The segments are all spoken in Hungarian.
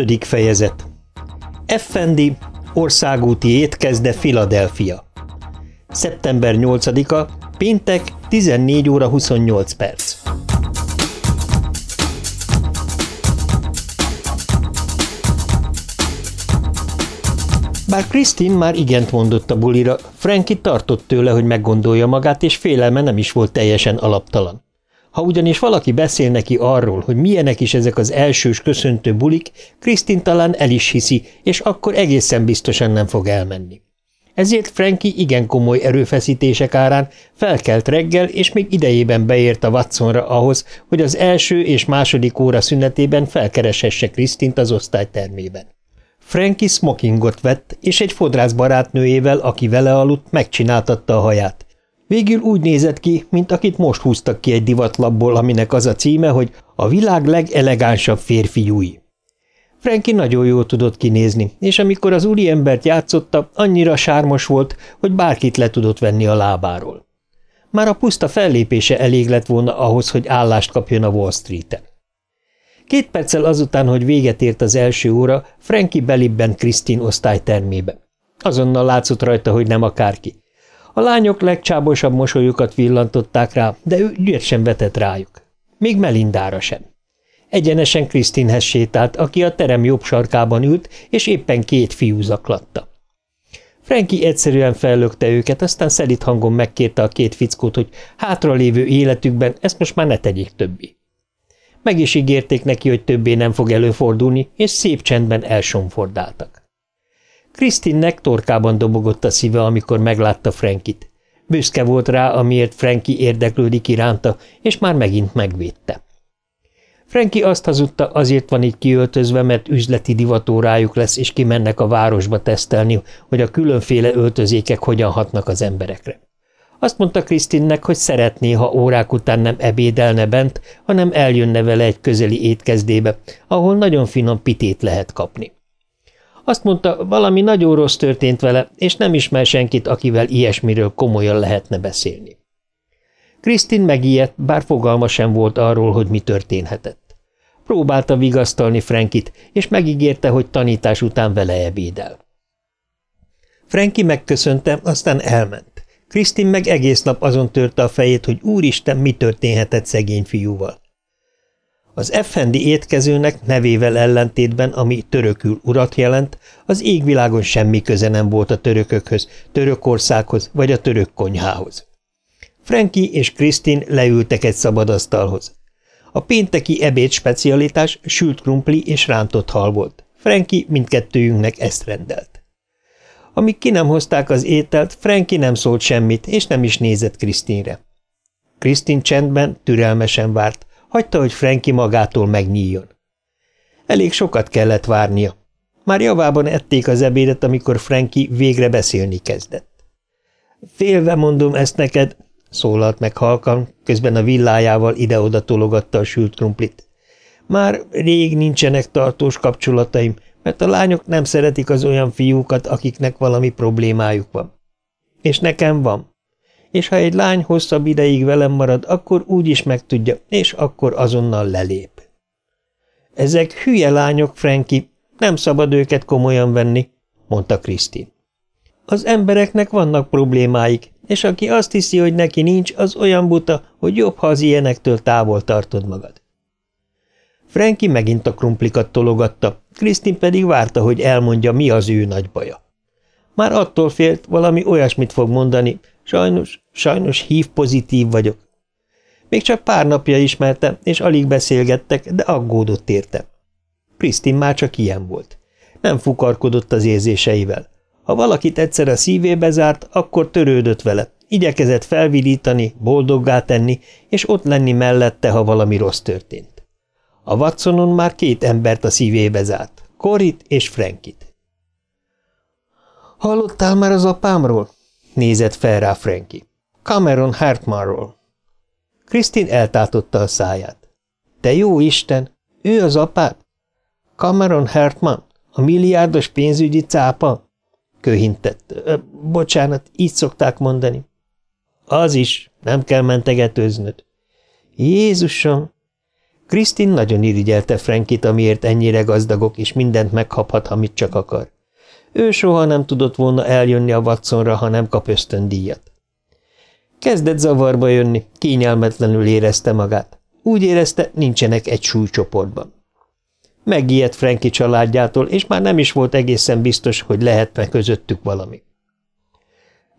Ötödik fejezet Effendi, országúti étkezde Philadelphia. Szeptember 8-a, péntek, 14 óra 28 perc. Bár Krisztin már igent mondott a bulira, Frankie tartott tőle, hogy meggondolja magát, és félelme nem is volt teljesen alaptalan. Ha ugyanis valaki beszél neki arról, hogy milyenek is ezek az elsős köszöntő bulik, Krisztin talán el is hiszi, és akkor egészen biztosan nem fog elmenni. Ezért Frankie igen komoly erőfeszítések árán felkelt reggel, és még idejében beért a Watsonra ahhoz, hogy az első és második óra szünetében felkereshesse Krisztint az osztálytermében. Frankie smokingot vett, és egy fodrász barátnőjével, aki vele aludt, megcsináltatta a haját. Végül úgy nézett ki, mint akit most húztak ki egy divatlapból, aminek az a címe, hogy a világ legelegánsabb férfiúi. Frankie nagyon jól tudott kinézni, és amikor az úriembert játszotta, annyira sármos volt, hogy bárkit le tudott venni a lábáról. Már a puszta fellépése elég lett volna ahhoz, hogy állást kapjon a Wall Street-en. Két perccel azután, hogy véget ért az első óra, Frankie belibbent Krisztin osztálytermébe. Azonnal látszott rajta, hogy nem akárki. A lányok legcsábosabb mosolyukat villantották rá, de ő ügyet sem vetett rájuk. Még Melindára sem. Egyenesen Krisztinhez sétált, aki a terem jobb sarkában ült, és éppen két fiú zaklatta. Franki egyszerűen fellökte őket, aztán szelit hangon megkérte a két fickót, hogy hátralévő életükben ezt most már ne tegyék többi. Meg is ígérték neki, hogy többé nem fog előfordulni, és szép csendben elsomfordáltak. Krisztinnek torkában dobogott a szíve, amikor meglátta Frankit. Büszke volt rá, amiért Franki érdeklődik iránta, és már megint megvédte. Franki azt hazudta, azért van így kiöltözve, mert üzleti divatórájuk lesz, és kimennek a városba tesztelni, hogy a különféle öltözékek hogyan hatnak az emberekre. Azt mondta Krisztinnek, hogy szeretné, ha órák után nem ebédelne bent, hanem eljönne vele egy közeli étkezdébe, ahol nagyon finom pitét lehet kapni. Azt mondta, valami nagyon rossz történt vele, és nem ismer senkit, akivel ilyesmiről komolyan lehetne beszélni. Krisztin megijedt, bár fogalma sem volt arról, hogy mi történhetett. Próbálta vigasztalni Frankit, és megígérte, hogy tanítás után vele ebédel. Franki megköszönte, aztán elment. Krisztin meg egész nap azon törte a fejét, hogy úristen, mi történhetett szegény fiúval. Az effendi étkezőnek nevével ellentétben, ami törökül urat jelent, az égvilágon semmi köze nem volt a törökökhöz, Törökországhoz vagy a török konyhához. Frankie és Krisztin leültek egy szabadasztalhoz. A pénteki ebéd specialitás sült krumpli és rántott hal volt. Frankie mindkettőjünknek ezt rendelt. Amíg ki nem hozták az ételt, Frankie nem szólt semmit, és nem is nézett Krisztinre. Krisztin csendben, türelmesen várt, hagyta, hogy Franki magától megnyíljon. Elég sokat kellett várnia. Már javában ették az ebédet, amikor Franki végre beszélni kezdett. Félve mondom ezt neked, szólalt meg halkan, közben a villájával ide-oda tologatta a sült krumplit. Már rég nincsenek tartós kapcsolataim, mert a lányok nem szeretik az olyan fiúkat, akiknek valami problémájuk van. És nekem van és ha egy lány hosszabb ideig velem marad, akkor úgy is megtudja, és akkor azonnal lelép. Ezek hülye lányok, Franki, nem szabad őket komolyan venni, mondta Krisztin. Az embereknek vannak problémáik, és aki azt hiszi, hogy neki nincs, az olyan buta, hogy jobb, ha az ilyenektől távol tartod magad. Franki megint a krumplikat tologatta, Krisztin pedig várta, hogy elmondja, mi az ő nagy baja. Már attól félt, valami olyasmit fog mondani, Sajnos, sajnos hív pozitív vagyok. Még csak pár napja ismertem, és alig beszélgettek, de aggódott érte. Krisztin már csak ilyen volt. Nem fukarkodott az érzéseivel. Ha valakit egyszer a szívébe zárt, akkor törődött vele, igyekezett felvidítani, boldoggá tenni, és ott lenni mellette, ha valami rossz történt. A Watsonon már két embert a szívébe zárt, Corit és Frankit. – Hallottál már az apámról? Nézett fel rá Frankie. Cameron Hartmanról. Krisztin eltátotta a száját. Te jó Isten! Ő az apád? Cameron Hartman? A milliárdos pénzügyi cápa? Köhintett. Bocsánat, így szokták mondani. Az is, nem kell mentegetőznöd. Jézusom! Krisztin nagyon irigyelte Frankit, amiért ennyire gazdagok, és mindent megkaphat, amit csak akar. Ő soha nem tudott volna eljönni a Watsonra, ha nem kap ösztöndíjat. Kezdett zavarba jönni, kényelmetlenül érezte magát. Úgy érezte, nincsenek egy súlycsoportban. Megijedt Franki családjától, és már nem is volt egészen biztos, hogy lehetne közöttük valami.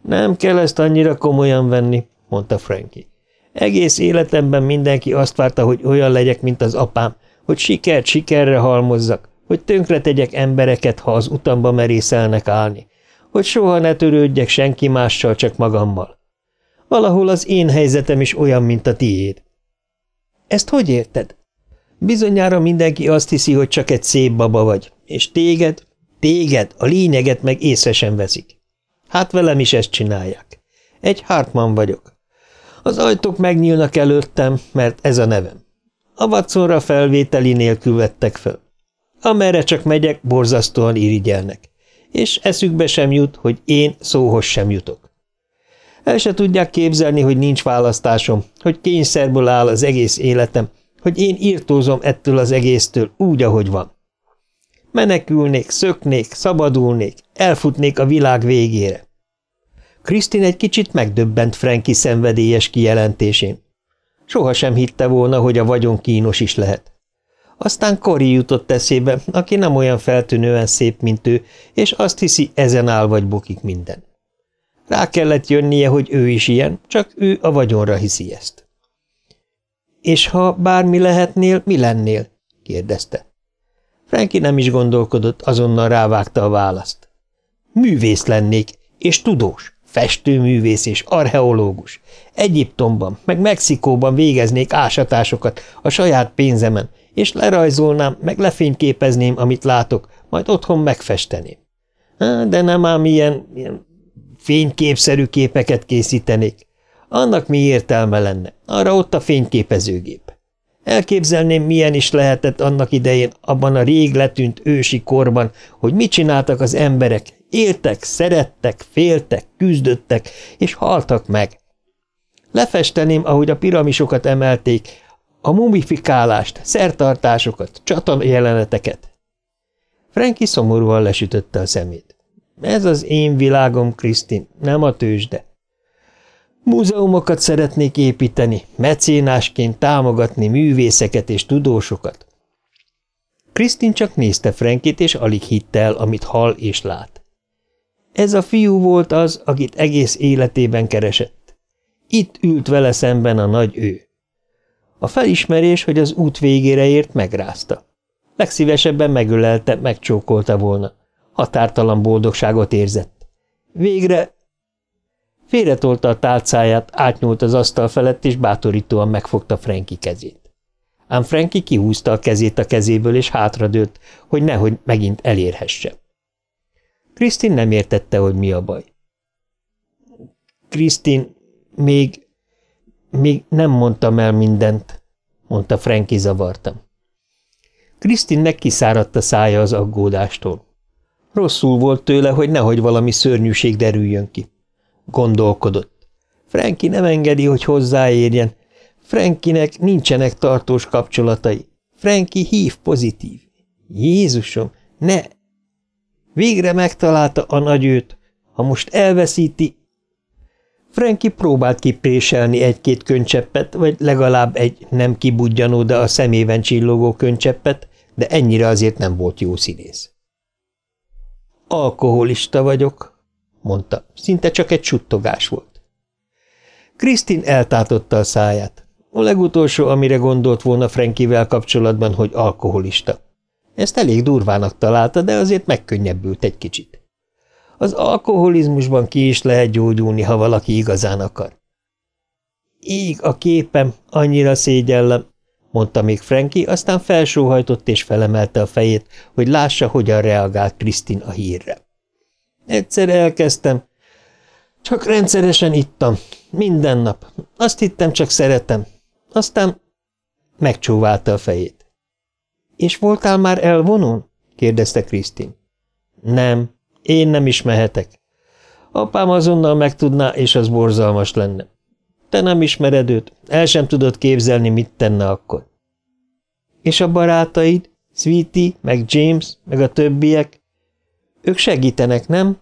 Nem kell ezt annyira komolyan venni, mondta Franki. Egész életemben mindenki azt várta, hogy olyan legyek, mint az apám, hogy sikert sikerre halmozzak, hogy tönkre tegyek embereket, ha az utamba merészelnek állni, hogy soha ne törődjek senki mással, csak magammal. Valahol az én helyzetem is olyan, mint a tiéd. Ezt hogy érted? Bizonyára mindenki azt hiszi, hogy csak egy szép baba vagy, és téged, téged, a lényeget meg észre sem veszik. Hát velem is ezt csinálják. Egy Hartman vagyok. Az ajtók megnyílnak előttem, mert ez a nevem. A Watsonra felvételi nélkül vettek fel. Amerre csak megyek, borzasztóan irigyelnek, és eszükbe sem jut, hogy én szóhoz sem jutok. El se tudják képzelni, hogy nincs választásom, hogy kényszerből áll az egész életem, hogy én írtózom ettől az egésztől úgy, ahogy van. Menekülnék, szöknék, szabadulnék, elfutnék a világ végére. Krisztin egy kicsit megdöbbent Franki szenvedélyes kijelentésén. Soha sem hitte volna, hogy a vagyon kínos is lehet. Aztán Kori jutott eszébe, aki nem olyan feltűnően szép, mint ő, és azt hiszi, ezen áll vagy bukik minden. Rá kellett jönnie, hogy ő is ilyen, csak ő a vagyonra hiszi ezt. – És ha bármi lehetnél, mi lennél? – kérdezte. Franki nem is gondolkodott, azonnal rávágta a választ. – Művész lennék, és tudós, festőművész és archeológus. Egyiptomban, meg Mexikóban végeznék ásatásokat a saját pénzemen, és lerajzolnám, meg lefényképezném, amit látok, majd otthon megfesteném. De nem ám ilyen, ilyen fényképszerű képeket készítenék. Annak mi értelme lenne? Arra ott a fényképezőgép. Elképzelném, milyen is lehetett annak idején, abban a rég letűnt ősi korban, hogy mit csináltak az emberek, éltek, szerettek, féltek, küzdöttek, és haltak meg. Lefesteném, ahogy a piramisokat emelték, a mumifikálást, szertartásokat, csata jeleneteket. Franki szomorúan lesütötte a szemét. Ez az én világom, Krisztin, nem a tőzsde. Múzeumokat szeretnék építeni, mecénásként támogatni művészeket és tudósokat. Krisztin csak nézte Frankit, és alig hitte el, amit hall és lát. Ez a fiú volt az, akit egész életében keresett. Itt ült vele szemben a nagy ő. A felismerés, hogy az út végére ért, megrázta. Legszívesebben megölelte, megcsókolta volna. Határtalan boldogságot érzett. Végre félretolta a tálcáját, átnyúlt az asztal felett, és bátorítóan megfogta Franki kezét. Ám Franki kihúzta a kezét a kezéből, és hátradőlt, hogy nehogy megint elérhesse. Krisztin nem értette, hogy mi a baj. Krisztin, még, még nem mondtam el mindent, mondta Franki zavartam. Krisztinnek kiszáradt a szája az aggódástól. Rosszul volt tőle, hogy nehogy valami szörnyűség derüljön ki. Gondolkodott. Franki nem engedi, hogy hozzáérjen. Frankinek nincsenek tartós kapcsolatai. Franki hív pozitív. Jézusom, ne! Végre megtalálta a nagyőt. Ha most elveszíti... Franki próbált kipréselni egy-két könycseppet, vagy legalább egy nem kibudjanó, de a szemében csillogó könycseppet, de ennyire azért nem volt jó színész. Alkoholista vagyok, mondta. Szinte csak egy suttogás volt. Krisztin eltátotta a száját. A legutolsó, amire gondolt volna Frankivel kapcsolatban, hogy alkoholista. Ezt elég durvának találta, de azért megkönnyebbült egy kicsit. Az alkoholizmusban ki is lehet gyógyulni, ha valaki igazán akar. Íg a képem, annyira szégyellem, mondta még Franki, aztán felsóhajtott és felemelte a fejét, hogy lássa, hogyan reagált Krisztin a hírre. Egyszer elkezdtem, csak rendszeresen ittam, minden nap. Azt hittem, csak szeretem. Aztán megcsóválta a fejét. És voltál már elvonón? kérdezte Krisztin. Nem, én nem is mehetek. Apám azonnal megtudná, és az borzalmas lenne. Te nem ismered őt, el sem tudod képzelni, mit tenne akkor. És a barátaid, Sweetie, meg James, meg a többiek? Ők segítenek, nem?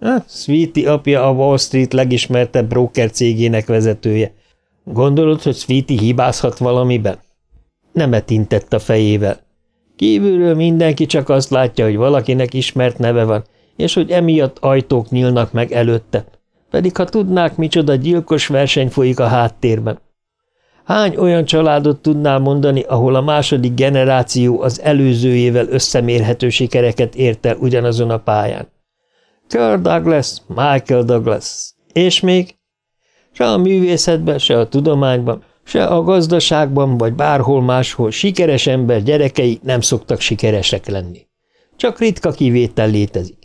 Ah, Sweetie apja a Wall Street legismertebb broker cégének vezetője. Gondolod, hogy Sweetie hibázhat valamiben? Nemet intett a fejével. Kívülről mindenki csak azt látja, hogy valakinek ismert neve van, és hogy emiatt ajtók nyílnak meg előtte. Pedig ha tudnák, micsoda gyilkos verseny folyik a háttérben. Hány olyan családot tudnál mondani, ahol a második generáció az előzőjével összemérhető sikereket ért el ugyanazon a pályán? Kirk Douglas, Michael Douglas, és még? Se a művészetben, se a tudományban, se a gazdaságban, vagy bárhol máshol sikeres ember gyerekei nem szoktak sikeresek lenni. Csak ritka kivétel létezik.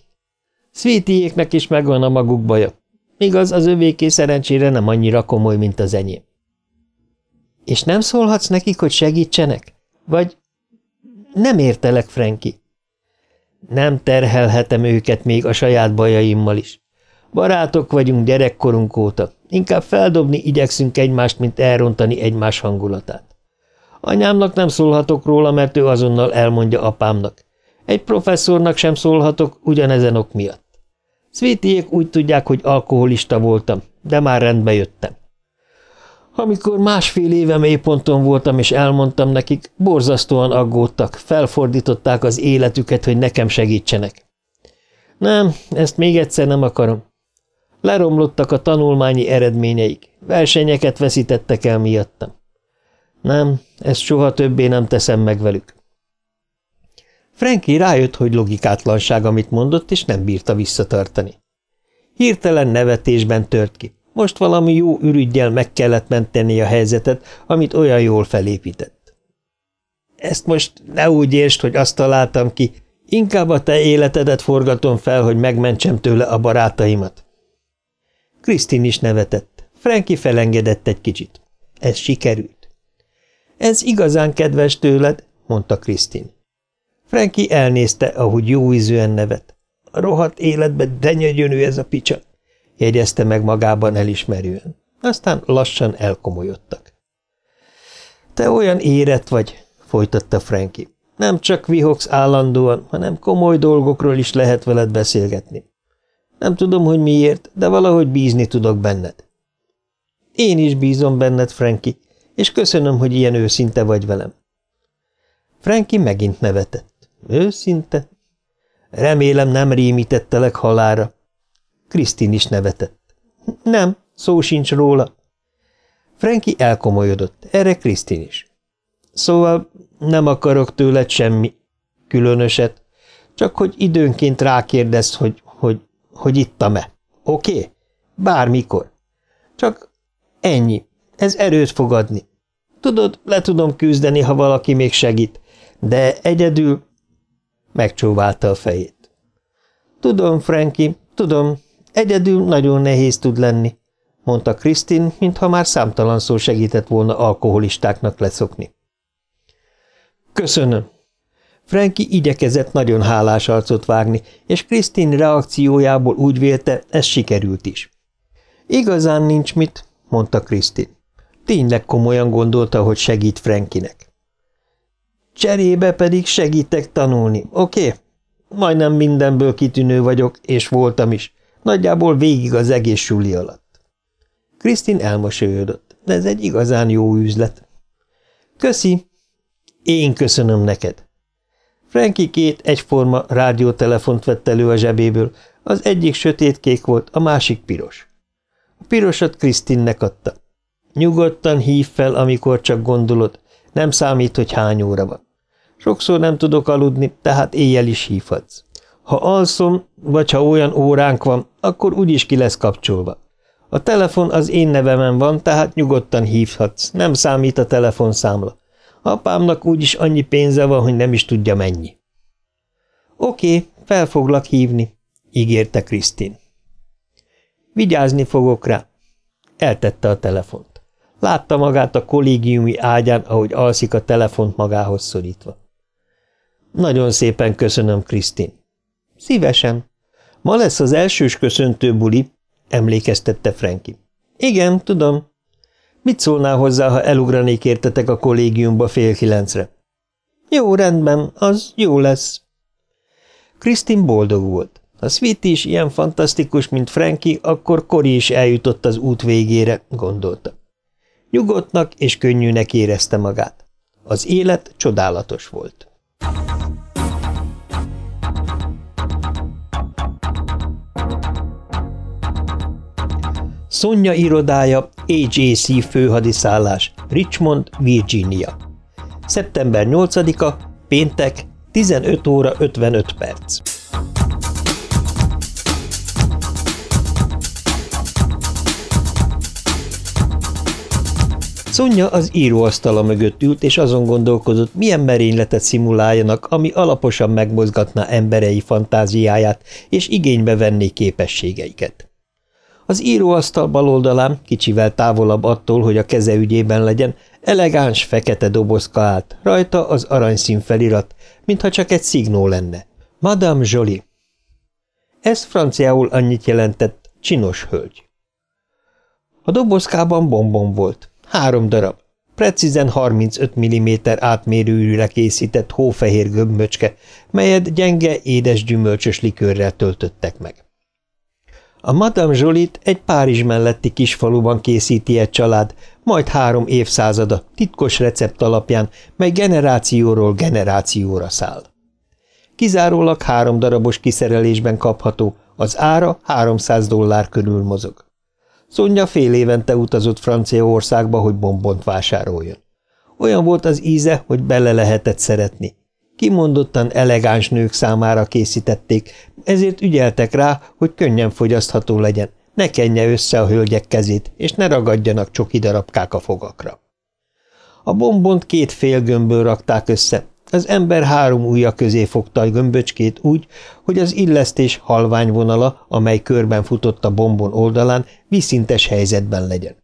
Szvétiéknek is megvan a maguk baja. Igaz, az övéké szerencsére nem annyira komoly, mint az enyém. És nem szólhatsz nekik, hogy segítsenek? Vagy nem értelek, Franki? Nem terhelhetem őket még a saját bajaimmal is. Barátok vagyunk gyerekkorunk óta, inkább feldobni igyekszünk egymást, mint elrontani egymás hangulatát. Anyámnak nem szólhatok róla, mert ő azonnal elmondja apámnak. Egy professzornak sem szólhatok ugyanezen ok miatt. Szvétiék úgy tudják, hogy alkoholista voltam, de már rendbe jöttem. Amikor másfél éve mélyponton voltam, és elmondtam nekik, borzasztóan aggódtak, felfordították az életüket, hogy nekem segítsenek. Nem, ezt még egyszer nem akarom. Leromlottak a tanulmányi eredményeik, versenyeket veszítettek el miattam. Nem, ezt soha többé nem teszem meg velük. Frankie rájött, hogy logikátlanság, amit mondott, és nem bírta visszatartani. Hirtelen nevetésben tört ki. Most valami jó ürügyjel meg kellett menteni a helyzetet, amit olyan jól felépített. Ezt most ne úgy értsd, hogy azt találtam ki, inkább a te életedet forgatom fel, hogy megmentsem tőle a barátaimat. Krisztin is nevetett. Franki felengedett egy kicsit. Ez sikerült. Ez igazán kedves tőled, mondta Krisztin. Franki elnézte, ahogy jó ízűen nevet. A rohadt életben de nyögyönő ez a picsa, jegyezte meg magában elismerően. Aztán lassan elkomolyodtak. Te olyan érett vagy, folytatta Franki. Nem csak vihogsz állandóan, hanem komoly dolgokról is lehet veled beszélgetni. Nem tudom, hogy miért, de valahogy bízni tudok benned. Én is bízom benned, Franki, és köszönöm, hogy ilyen őszinte vagy velem. Franki megint nevetett. Őszinte? Remélem nem rémítettelek halára. Krisztin is nevetett. Nem, szó sincs róla. Franki elkomolyodott, erre Krisztin is. Szóval nem akarok tőled semmi különöset, csak hogy időnként rákérdez, hogy, hogy hogy ittam-e. Oké? Bármikor. Csak ennyi. Ez erőt fog adni. Tudod, le tudom küzdeni, ha valaki még segít, de egyedül... Megcsóválta a fejét. Tudom, Frankie, tudom, egyedül nagyon nehéz tud lenni, mondta Krisztin, mintha már számtalan szó segített volna alkoholistáknak leszokni. Köszönöm, Franki igyekezett nagyon hálás arcot vágni, és Krisztin reakciójából úgy vélte, ez sikerült is. Igazán nincs mit, mondta Krisztin. Tényleg komolyan gondolta, hogy segít Frankinek. Cserébe pedig segítek tanulni, oké? Okay? Majdnem mindenből kitűnő vagyok, és voltam is. Nagyjából végig az egész suli alatt. Krisztin elmosolyodott, de ez egy igazán jó üzlet. Köszi. Én köszönöm neked. Frankie két egyforma rádiótelefont vett elő a zsebéből, az egyik sötétkék volt, a másik piros. A pirosat Krisztinnek adta. Nyugodtan hív fel, amikor csak gondolod, nem számít, hogy hány óra van. Sokszor nem tudok aludni, tehát éjjel is hívhatsz. Ha alszom, vagy ha olyan óránk van, akkor úgyis ki lesz kapcsolva. A telefon az én nevemen van, tehát nyugodtan hívhatsz, nem számít a telefonszámla. Apámnak úgyis annyi pénze van, hogy nem is tudja mennyi. Oké, fel foglak hívni, ígérte Krisztin. Vigyázni fogok rá. Eltette a telefont. Látta magát a kollégiumi ágyán, ahogy alszik a telefont magához szorítva. Nagyon szépen köszönöm, Krisztin. Szívesen. Ma lesz az elsős köszöntő buli, emlékeztette Franki. Igen, tudom, Mit szólnál hozzá, ha elugranék értetek a kollégiumba fél kilencre? Jó, rendben, az jó lesz. Krisztin boldog volt. Ha Sweet is ilyen fantasztikus, mint Frankie, akkor Kori is eljutott az út végére, gondolta. Nyugodtnak és könnyűnek érezte magát. Az élet csodálatos volt. Szonya irodája, AJC főhadiszállás, Richmond, Virginia. Szeptember 8-a, péntek, 15 óra 55 perc. Szonya az íróasztala mögött ült, és azon gondolkozott, milyen merényletet szimuláljanak, ami alaposan megmozgatná emberei fantáziáját, és igénybe venné képességeiket. Az íróasztal bal oldalán, kicsivel távolabb attól, hogy a keze ügyében legyen, elegáns, fekete dobozka állt, rajta az aranyszín felirat, mintha csak egy szignó lenne. Madame Jolie. Ez franciául annyit jelentett, csinos hölgy. A dobozkában bombon volt. Három darab. Precízen 35 mm átmérőjűre készített hófehér gömböcske, melyet gyenge, édes gyümölcsös likőrrel töltöttek meg. A Madame Jolit egy Párizs melletti kisfaluban készíti egy család, majd három évszázada, titkos recept alapján, mely generációról generációra száll. Kizárólag három darabos kiszerelésben kapható, az ára 300 dollár körül mozog. Szonya fél évente utazott Franciaországba, hogy bombont vásároljon. Olyan volt az íze, hogy bele lehetett szeretni. Kimondottan elegáns nők számára készítették, ezért ügyeltek rá, hogy könnyen fogyasztható legyen, ne kenje össze a hölgyek kezét, és ne ragadjanak csoki darabkák a fogakra. A bombont két fél gömbből rakták össze, az ember három ujja közé fogta a gömböcskét úgy, hogy az illesztés halvány vonala, amely körben futott a bombon oldalán, viszintes helyzetben legyen.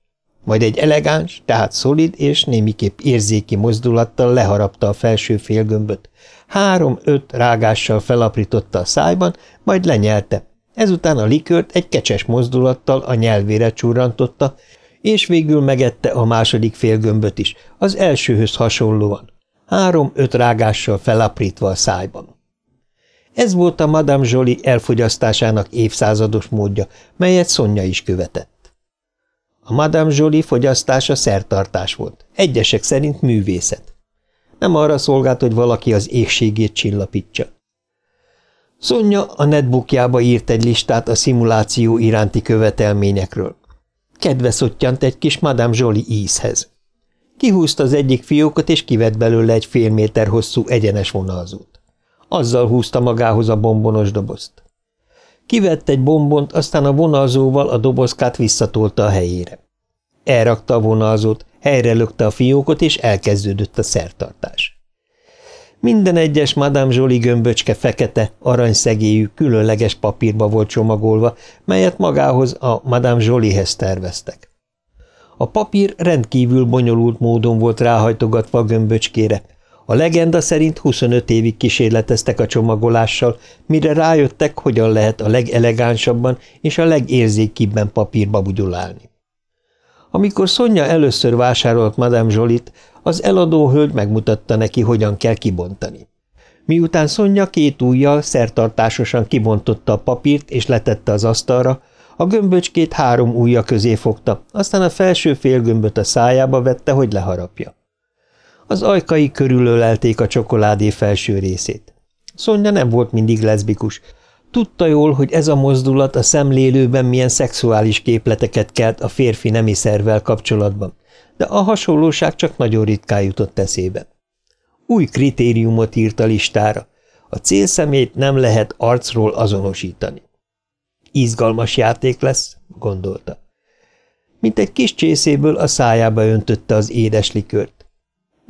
Majd egy elegáns, tehát szolid és némiképp érzéki mozdulattal leharapta a felső félgömböt. Három-öt rágással felaprította a szájban, majd lenyelte. Ezután a likört egy kecses mozdulattal a nyelvére csurrantotta, és végül megette a második félgömböt is, az elsőhöz hasonlóan három-öt rágással felaprítva a szájban. Ez volt a Madame Jolie elfogyasztásának évszázados módja, melyet Szonya is követett. A Madame Jolie fogyasztása szertartás volt, egyesek szerint művészet. Nem arra szolgált, hogy valaki az égségét csillapítsa. Szonya a netbookjába írt egy listát a szimuláció iránti követelményekről. Kedve szottyant egy kis Madame Jolie ízhez. Kihúzta az egyik fiókot, és kivett belőle egy fél méter hosszú egyenes vonalzót. Azzal húzta magához a bombonos dobozt. Kivett egy bombont, aztán a vonalzóval a dobozkát visszatolta a helyére. Elrakta a vonalzót, helyre lökte a fiókot, és elkezdődött a szertartás. Minden egyes Madame Jolie gömböcske fekete, aranyszegélyű, különleges papírba volt csomagolva, melyet magához a Madame Joliehez terveztek. A papír rendkívül bonyolult módon volt ráhajtogatva a gömböcskére. A legenda szerint 25 évig kísérleteztek a csomagolással, mire rájöttek, hogyan lehet a legelegánsabban és a legérzékibben papírba bugyulálni. Amikor Szonya először vásárolt Madame Zsolit, az eladó hölgy megmutatta neki, hogyan kell kibontani. Miután Szonya két ujjal szertartásosan kibontotta a papírt és letette az asztalra, a gömböcskét három ujja közé fogta, aztán a felső félgömböt a szájába vette, hogy leharapja. Az ajkai körülölelték a csokoládé felső részét. Szonya nem volt mindig leszbikus. Tudta jól, hogy ez a mozdulat a szemlélőben milyen szexuális képleteket kelt a férfi nemi szervvel kapcsolatban, de a hasonlóság csak nagyon ritkán jutott eszébe. Új kritériumot írt a listára. A célszemét nem lehet arcról azonosítani. Izgalmas játék lesz, gondolta. Mint egy kis csészéből a szájába öntötte az édes likört.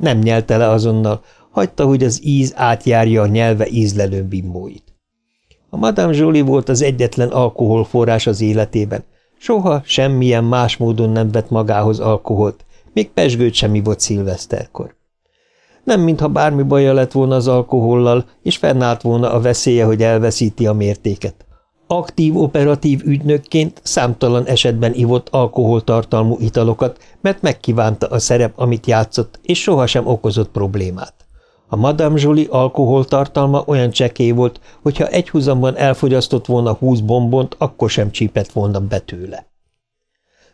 Nem nyelte le azonnal, hagyta, hogy az íz átjárja a nyelve ízlelő bimbóit. A Madame Jolie volt az egyetlen alkoholforrás az életében. Soha semmilyen más módon nem vett magához alkoholt, még pesgőt sem volt szilveszterkor. Nem mintha bármi baja lett volna az alkohollal, és fennállt volna a veszélye, hogy elveszíti a mértéket. Aktív operatív ügynökként számtalan esetben ivott alkoholtartalmú italokat, mert megkívánta a szerep, amit játszott, és sohasem okozott problémát. A Madame Jolie alkoholtartalma olyan csekély volt, hogyha egyhuzamban elfogyasztott volna húsz bombont, akkor sem csípett volna be tőle.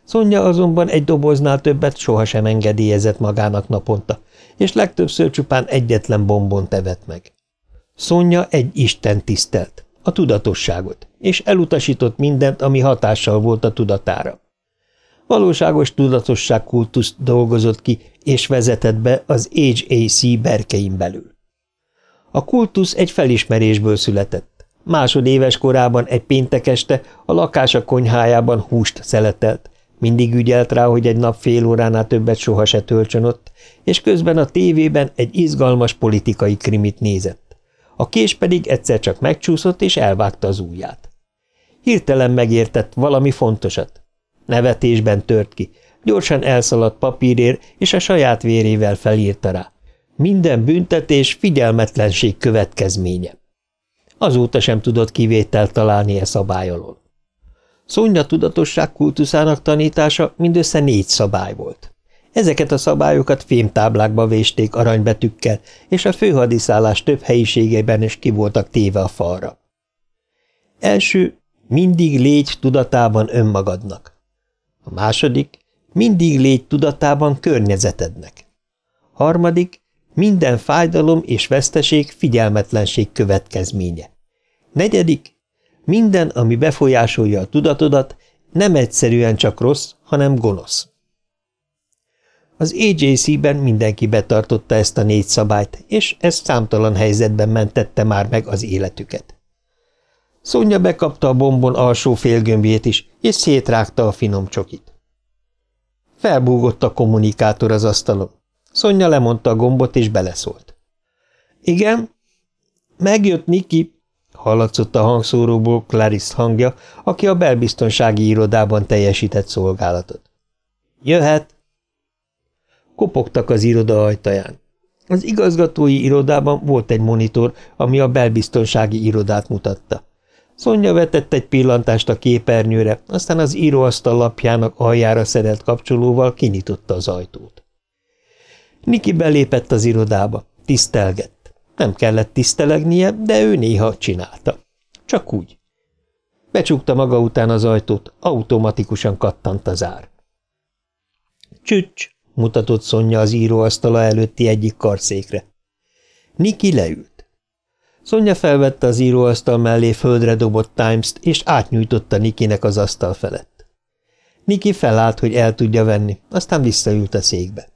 Szonya azonban egy doboznál többet sohasem engedélyezett magának naponta, és legtöbbször csupán egyetlen bombon tevet meg. Szonya egy Isten tisztelt, a tudatosságot, és elutasított mindent, ami hatással volt a tudatára. Valóságos tudatosságkultuszt dolgozott ki, és vezetett be az HAC berkein belül. A kultusz egy felismerésből született. Másodéves korában egy péntek este a lakása konyhájában húst szeletelt, mindig ügyelt rá, hogy egy nap fél óránál többet soha se töltsön ott, és közben a tévében egy izgalmas politikai krimit nézett. A kés pedig egyszer csak megcsúszott, és elvágta az ujját. Hirtelen megértett valami fontosat. Nevetésben tört ki. Gyorsan elszaladt papírér, és a saját vérével felírta rá. Minden büntetés figyelmetlenség következménye. Azóta sem tudott kivételt találni e szabály alól. Szonya tudatosság kultuszának tanítása mindössze négy szabály volt. Ezeket a szabályokat fémtáblákba vésték aranybetűkkel, és a főhadiszállás több helyiségében is ki voltak téve a falra. Első, mindig légy tudatában önmagadnak. A második, mindig légy tudatában környezetednek. Harmadik, minden fájdalom és veszteség figyelmetlenség következménye. Negyedik, minden, ami befolyásolja a tudatodat, nem egyszerűen csak rossz, hanem gonosz. Az AJC-ben mindenki betartotta ezt a négy szabályt, és ez számtalan helyzetben mentette már meg az életüket. Szonya bekapta a bombon alsó félgömbjét is, és szétrágta a finom csokit. Felbúgott a kommunikátor az asztalon. Szonya lemondta a gombot, és beleszólt. – Igen? Megjött Niki, hallatszott a hangszóróból Clarice hangja, aki a belbiztonsági irodában teljesített szolgálatot. – Jöhet! Kopogtak az iroda ajtaján. Az igazgatói irodában volt egy monitor, ami a belbiztonsági irodát mutatta. Szonya vetett egy pillantást a képernyőre, aztán az íróasztal lapjának aljára szerelt kapcsolóval kinyitotta az ajtót. Niki belépett az irodába, tisztelgett. Nem kellett tisztelegnie, de ő néha csinálta. Csak úgy. Becsukta maga után az ajtót, automatikusan kattant az ár. Csücs! Mutatott Szonya az íróasztala előtti egyik karszékre. Niki leült. Szonya felvette az íróasztal mellé földre dobott Times-t, és átnyújtotta Nikinek az asztal felett. Niki felállt, hogy el tudja venni, aztán visszaült a székbe.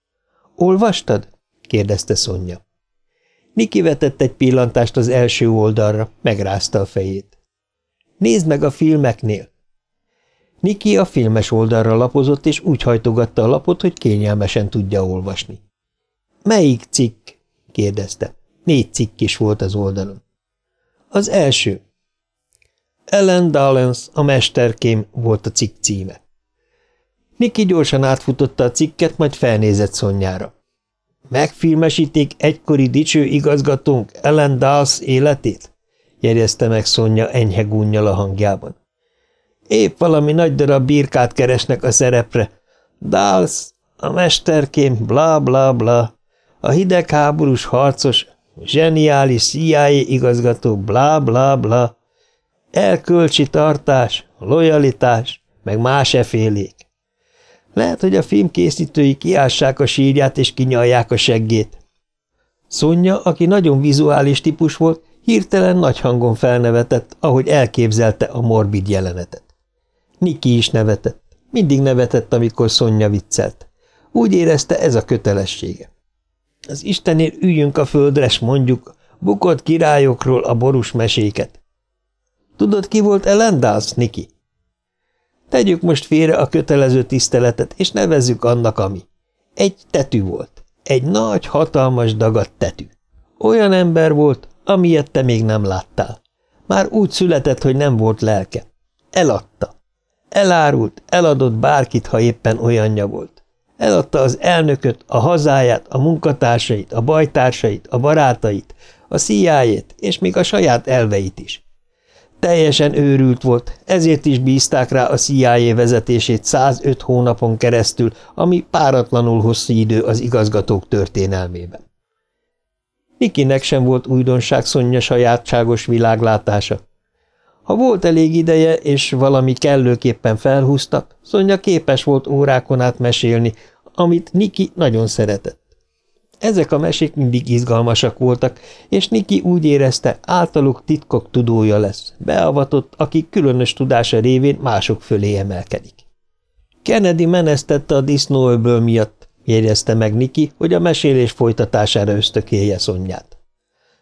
– Olvastad? – kérdezte Szonya. Niki vetett egy pillantást az első oldalra, megrázta a fejét. – Nézd meg a filmeknél! Niki a filmes oldalra lapozott, és úgy hajtogatta a lapot, hogy kényelmesen tudja olvasni. – Melyik cikk? – kérdezte. Négy cikk is volt az oldalon. Az első. Ellen Dallens, a mesterkém volt a cikk címe. Niki gyorsan átfutotta a cikket, majd felnézett Szonyára. Megfilmesíték egykori dicső igazgatónk Ellen Dals életét? jegyezte meg Szonya enyhe gúnyjal a hangjában. Épp valami nagy darab birkát keresnek a szerepre. Dals, a mesterkém, bla bla bla, a hidegháborús harcos, zseniális CIA igazgató, bla bla bla, elkölcsi tartás, lojalitás, meg más efélék. Lehet, hogy a filmkészítői kiássák a sírját és kinyalják a seggét. Szonya, aki nagyon vizuális típus volt, hirtelen nagy hangon felnevetett, ahogy elképzelte a morbid jelenetet. Niki is nevetett. Mindig nevetett, amikor Szonya viccelt. Úgy érezte, ez a kötelessége. Az Istenért üljünk a földre, s mondjuk, bukott királyokról a borús meséket. Tudod, ki volt Ellen Dance, Niki? Tegyük most félre a kötelező tiszteletet, és nevezzük annak, ami. Egy tetű volt. Egy nagy, hatalmas dagat tetű. Olyan ember volt, amilyet te még nem láttál. Már úgy született, hogy nem volt lelke. Eladta. Elárult, eladott bárkit, ha éppen olyanja volt. Eladta az elnököt, a hazáját, a munkatársait, a bajtársait, a barátait, a szíjájét, és még a saját elveit is. Teljesen őrült volt, ezért is bízták rá a CIA vezetését 105 hónapon keresztül, ami páratlanul hosszú idő az igazgatók történelmében. Nikinek sem volt újdonság Szonya sajátságos világlátása. Ha volt elég ideje, és valami kellőképpen felhúzta, Szonya képes volt órákon át mesélni, amit Niki nagyon szeretett. Ezek a mesék mindig izgalmasak voltak, és Niki úgy érezte, általuk titkok tudója lesz, beavatott, aki különös tudása révén mások fölé emelkedik. Kennedy menesztette a disznóöböl miatt, jegyezte meg Niki, hogy a mesélés folytatására ösztökélje Szonyát.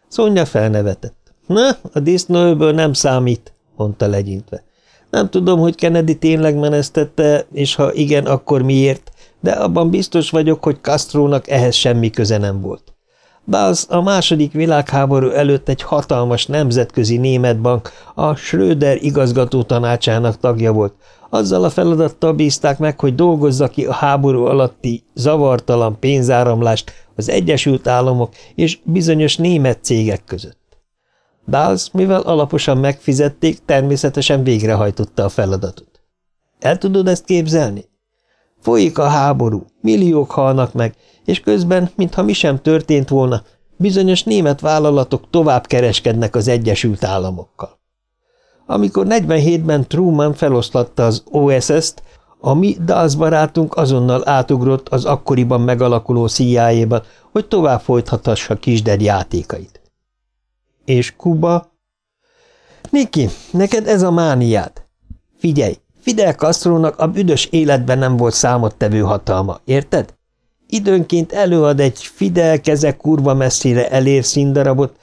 Szonya felnevetett. Na, a disznóöböl nem számít, mondta legyintve. Nem tudom, hogy Kennedy tényleg menesztette, és ha igen, akkor miért, de abban biztos vagyok, hogy Castrónak ehhez semmi köze nem volt. Dals a második világháború előtt egy hatalmas nemzetközi német bank, a Schröder igazgató tanácsának tagja volt. Azzal a feladattal bízták meg, hogy dolgozza ki a háború alatti zavartalan pénzáramlást az Egyesült Államok és bizonyos német cégek között. Dals, mivel alaposan megfizették, természetesen végrehajtotta a feladatot. El tudod ezt képzelni? Folyik a háború, milliók halnak meg, és közben, mintha mi sem történt volna, bizonyos német vállalatok tovább kereskednek az Egyesült Államokkal. Amikor 47-ben Truman feloszlatta az OSS-t, a mi Dals barátunk azonnal átugrott az akkoriban megalakuló cia hogy tovább folytathassa kisder játékait. És Kuba? Niki, neked ez a mániád. Figyelj, Fidel Castrónak a büdös életben nem volt számottevő hatalma, érted? Időnként előad egy Fidel keze kurva messzire elér színdarabot,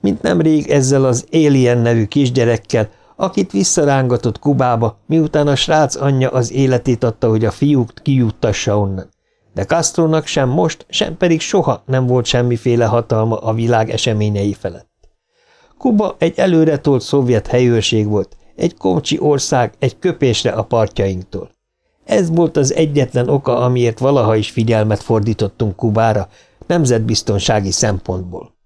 mint nemrég ezzel az Alien nevű kisgyerekkel, akit visszarángatott Kubába, miután a srác anyja az életét adta, hogy a fiúkt kijuttassa onnan. De Castrónak sem most, sem pedig soha nem volt semmiféle hatalma a világ eseményei felett. Kuba egy előretolt szovjet helyőrség volt, egy komcsi ország egy köpésre a partjainktól. Ez volt az egyetlen oka, amiért valaha is figyelmet fordítottunk Kubára, nemzetbiztonsági szempontból.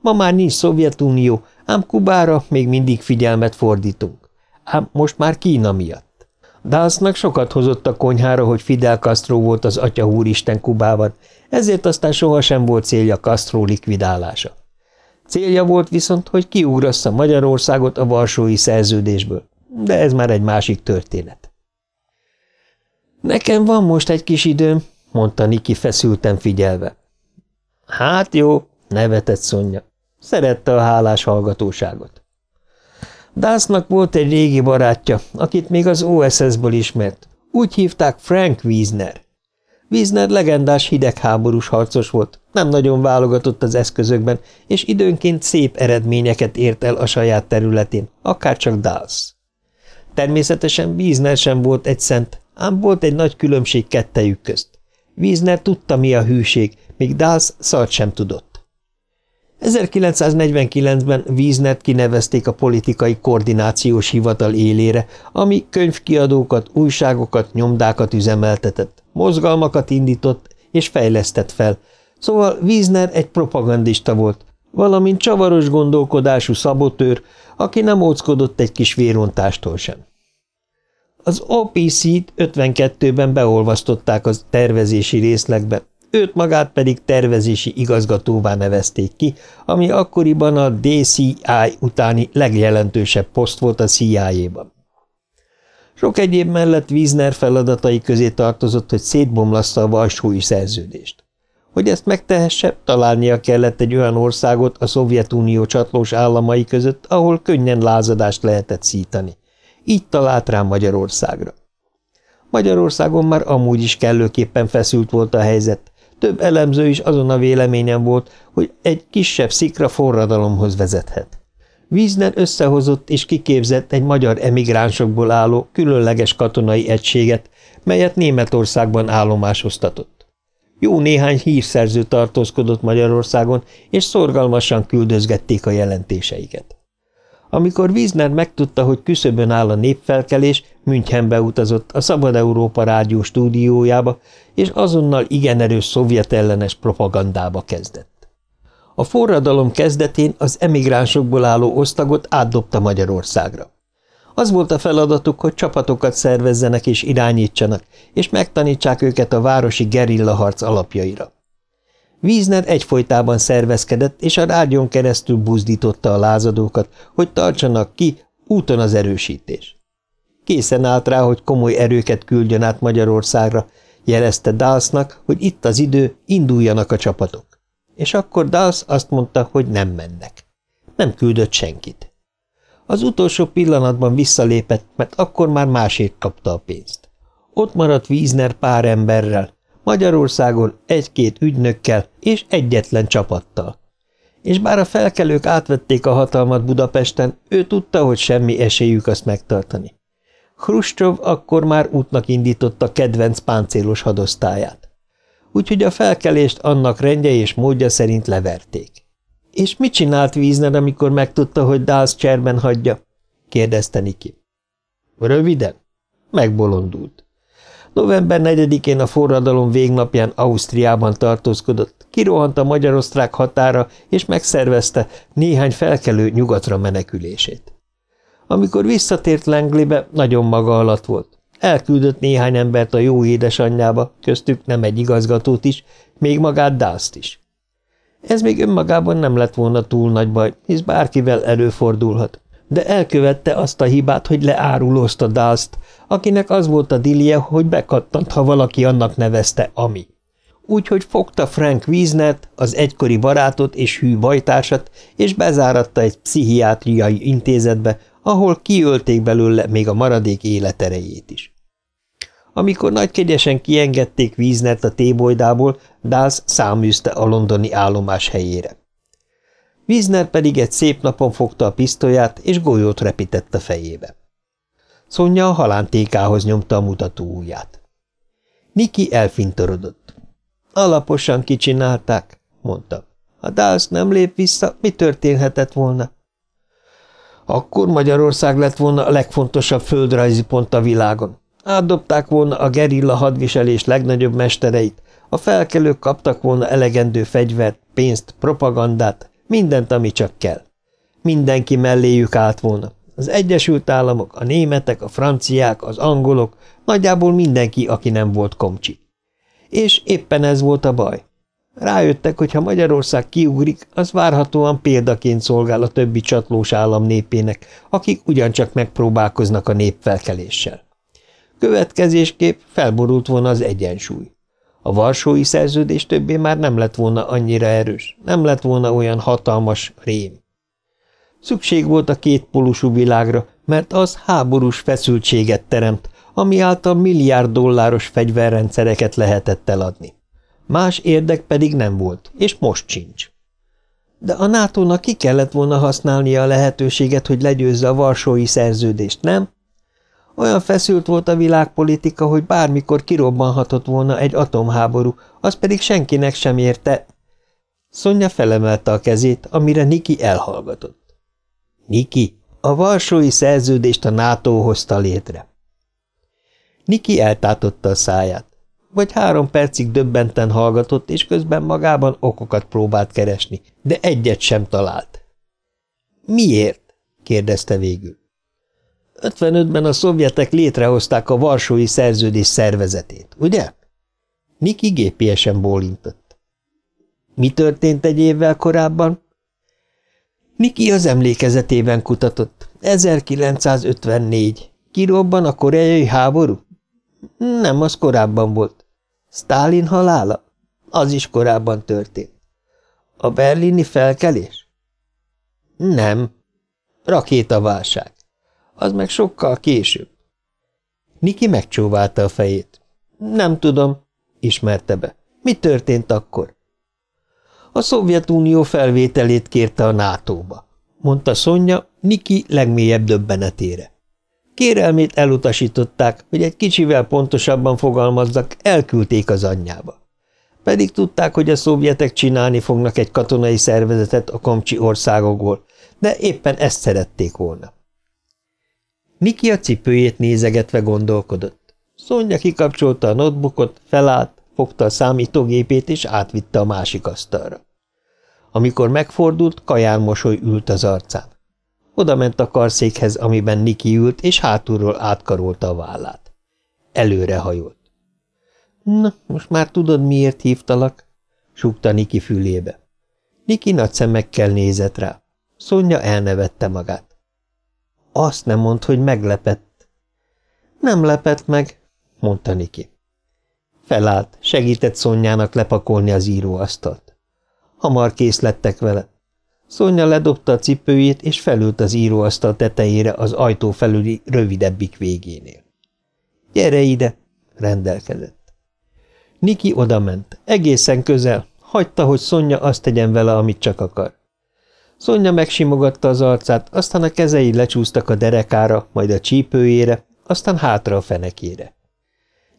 Ma már nincs Szovjetunió, ám Kubára még mindig figyelmet fordítunk. Ám most már Kína miatt. Dálsznak sokat hozott a konyhára, hogy Fidel Castro volt az atya úristen Kubában, ezért aztán sohasem volt célja Castro likvidálása. Célja volt viszont, hogy kiugrassza Magyarországot a Varsói szerződésből, de ez már egy másik történet. Nekem van most egy kis időm, mondta Niki feszülten figyelve. Hát jó, nevetett Szonya. Szerette a hálás hallgatóságot. Dásznak volt egy régi barátja, akit még az OSS-ből ismert. Úgy hívták Frank Wiesner. Wiesner legendás hidegháborús harcos volt, nem nagyon válogatott az eszközökben, és időnként szép eredményeket ért el a saját területén, akár csak Dals. Természetesen Wiesner sem volt egy szent, ám volt egy nagy különbség kettejük közt. Wiesner tudta, mi a hűség, míg Dals szart sem tudott. 1949-ben Wiesnert kinevezték a politikai koordinációs hivatal élére, ami könyvkiadókat, újságokat, nyomdákat üzemeltetett, mozgalmakat indított és fejlesztett fel, szóval Wiesner egy propagandista volt, valamint csavaros gondolkodású szabotőr, aki nem óckodott egy kis vérontástól sem. Az OPC-t 52-ben beolvasztották az tervezési részlegbe, őt magát pedig tervezési igazgatóvá nevezték ki, ami akkoriban a DCI utáni legjelentősebb poszt volt a CIA-ban. Sok egyéb mellett Wiesner feladatai közé tartozott, hogy szétbomlassza a valsói szerződést. Hogy ezt megtehesse, találnia kellett egy olyan országot a Szovjetunió csatlós államai között, ahol könnyen lázadást lehetett szítani. Így talált rá Magyarországra. Magyarországon már amúgy is kellőképpen feszült volt a helyzet, több elemző is azon a véleményen volt, hogy egy kisebb szikra forradalomhoz vezethet. Wiesner összehozott és kiképzett egy magyar emigránsokból álló különleges katonai egységet, melyet Németországban állomásoztatott. Jó néhány hírszerző tartózkodott Magyarországon, és szorgalmasan küldözgették a jelentéseiket. Amikor Wiesner megtudta, hogy küszöbön áll a népfelkelés, Münchenbe utazott a Szabad Európa rádió stúdiójába, és azonnal igen erős szovjetellenes propagandába kezdett. A forradalom kezdetén az emigránsokból álló osztagot átdobta Magyarországra. Az volt a feladatuk, hogy csapatokat szervezzenek és irányítsanak, és megtanítsák őket a városi gerillaharc alapjaira. Wiesner egyfolytában szervezkedett, és a rádión keresztül buzdította a lázadókat, hogy tartsanak ki, úton az erősítés. Készen állt rá, hogy komoly erőket küldjön át Magyarországra, jelezte Dalsnak, hogy itt az idő, induljanak a csapatok. És akkor Dals azt mondta, hogy nem mennek. Nem küldött senkit. Az utolsó pillanatban visszalépett, mert akkor már másért kapta a pénzt. Ott maradt Wiesner pár emberrel, Magyarországon egy-két ügynökkel és egyetlen csapattal. És bár a felkelők átvették a hatalmat Budapesten, ő tudta, hogy semmi esélyük azt megtartani. Hruscsov akkor már útnak indította kedvenc páncélos hadosztályát. Úgyhogy a felkelést annak rendje és módja szerint leverték. – És mit csinált Wiesner, amikor megtudta, hogy Dals cserben hagyja? – kérdezte Niki. – Röviden? Megbolondult. November 4-én a forradalom végnapján Ausztriában tartózkodott, kirohant a magyar-osztrák határa, és megszervezte néhány felkelő nyugatra menekülését. Amikor visszatért Langleybe, nagyon maga alatt volt. Elküldött néhány embert a jó édesanyjába, köztük nem egy igazgatót is, még magát Dászt is. Ez még önmagában nem lett volna túl nagy baj, hisz bárkivel előfordulhat, de elkövette azt a hibát, hogy leárulózta Dászt, akinek az volt a dilje, hogy bekattant, ha valaki annak nevezte Ami. Úgyhogy fogta Frank Wiesnert, az egykori barátot és hű bajtársat, és bezáratta egy pszichiátriai intézetbe, ahol kiölték belőle még a maradék életerejét is. Amikor nagykegyesen kiengedték Wiesnert a tébolydából, Dals száműzte a londoni állomás helyére. Wiesner pedig egy szép napon fogta a pisztolyát, és golyót repített a fejébe. Szonya a halántékához nyomta a mutató ujját. Niki elfintorodott. Alaposan kicsinálták, mondta. Ha Dals nem lép vissza, mi történhetett volna? Akkor Magyarország lett volna a legfontosabb földrajzi pont a világon. Átdobták volna a gerilla hadviselés legnagyobb mestereit, a felkelők kaptak volna elegendő fegyvert, pénzt, propagandát, mindent, ami csak kell. Mindenki melléjük állt volna. Az Egyesült Államok, a németek, a franciák, az angolok, nagyjából mindenki, aki nem volt komcsi. És éppen ez volt a baj. Rájöttek, hogy ha Magyarország kiugrik, az várhatóan példaként szolgál a többi csatlós állam népének, akik ugyancsak megpróbálkoznak a népfelkeléssel. Következésképp felborult volna az egyensúly. A Varsói szerződés többé már nem lett volna annyira erős, nem lett volna olyan hatalmas rém. Szükség volt a két polusú világra, mert az háborús feszültséget teremt, ami által milliárd dolláros fegyverrendszereket lehetett eladni. Más érdek pedig nem volt, és most sincs. De a nato ki kellett volna használnia a lehetőséget, hogy legyőzze a varsói szerződést, nem? Olyan feszült volt a világpolitika, hogy bármikor kirobbanhatott volna egy atomháború, az pedig senkinek sem érte. Szonya felemelte a kezét, amire Niki elhallgatott. Niki, a varsói szerződést a NATO hozta létre. Niki eltátotta a száját. Vagy három percig döbbenten hallgatott, és közben magában okokat próbált keresni, de egyet sem talált. Miért? kérdezte végül. 55-ben a szovjetek létrehozták a Varsói Szerződés szervezetét, ugye? Niki gépiesen bólintott. Mi történt egy évvel korábban? Niki az emlékezetében kutatott. 1954. Kirobban a koreai háború? Nem, az korábban volt. Stálin halála? Az is korábban történt. A berlini felkelés? Nem. Rakétaválság. Az meg sokkal később. Niki megcsóválta a fejét. Nem tudom, ismerte be. Mi történt akkor? A Szovjetunió felvételét kérte a NATO-ba, mondta Szonya Niki legmélyebb döbbenetére. Kérelmét elutasították, hogy egy kicsivel pontosabban fogalmazzak, elküldték az anyjába. Pedig tudták, hogy a szovjetek csinálni fognak egy katonai szervezetet a komcsi országokból, de éppen ezt szerették volna. Niki a cipőjét nézegetve gondolkodott. Szonya kikapcsolta a notebookot, felállt, fogta a számítógépét és átvitte a másik asztalra. Amikor megfordult, kaján mosoly ült az arcán. Oda ment a karszékhez, amiben Niki ült, és hátulról átkarolta a vállát. Előre hajolt. – Na, most már tudod, miért hívtalak? – súgta Niki fülébe. Niki nagy szemekkel nézett rá. Szonya elnevette magát. Azt nem mond, hogy meglepett. Nem lepett meg, mondta Niki. Felállt, segített Szonyának lepakolni az íróasztalt. Hamar kész lettek vele. Szonya ledobta a cipőjét, és felült az íróasztal tetejére az ajtó felüli rövidebbik végénél. – Gyere ide! – rendelkezett. Niki odament, egészen közel, hagyta, hogy Szonya azt tegyen vele, amit csak akar. Szonya megsimogatta az arcát, aztán a kezei lecsúsztak a derekára, majd a csípőjére, aztán hátra a fenekére.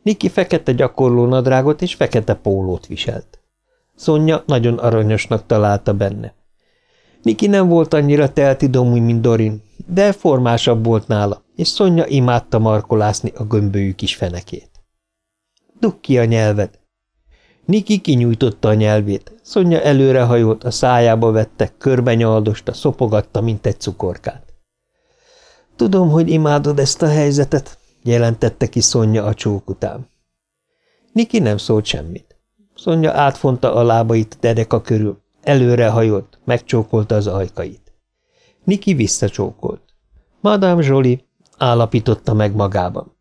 Niki fekete gyakorló nadrágot és fekete pólót viselt. Szonya nagyon aranyosnak találta benne. Niki nem volt annyira teltidomú, mint Dorin, de formásabb volt nála, és Szonya imádta markolászni a gömbölyű kis fenekét. – Dugd ki a nyelved! Niki kinyújtotta a nyelvét, Szonya előrehajolt, a szájába vette, körbenyaldosta, szopogatta, mint egy cukorkát. – Tudom, hogy imádod ezt a helyzetet, jelentette ki Szonya a csók után. Niki nem szólt semmit. Szonya átfonta a lábait dereka körül, előrehajolt, megcsókolta az ajkait. Niki visszacsókolt. Madame Zsoli állapította meg magában.